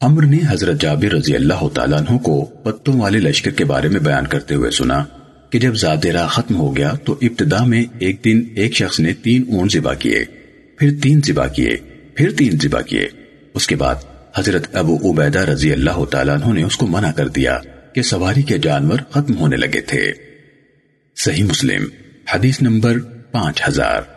عمر نے حضرت جابر رضی اللہ تعالیٰ عنہ کو پتوں والے لشکر کے بارے میں بیان کرتے ہوئے سنا کہ جب زادرہ ختم ہو گیا تو ابتدا میں ایک دن ایک شخص نے تین اون ذبح کیے، پھر تین ذبح کیے، پھر تین ذبح کیے۔ اس کے بعد حضرت ابو عبیدہ رضی اللہ تعالیٰ عنہ نے اس کو منع کر دیا کہ سواری کے جانور ختم ہونے لگے تھے۔ صحیح مسلم، حدیث نمبر پانچ ہزار۔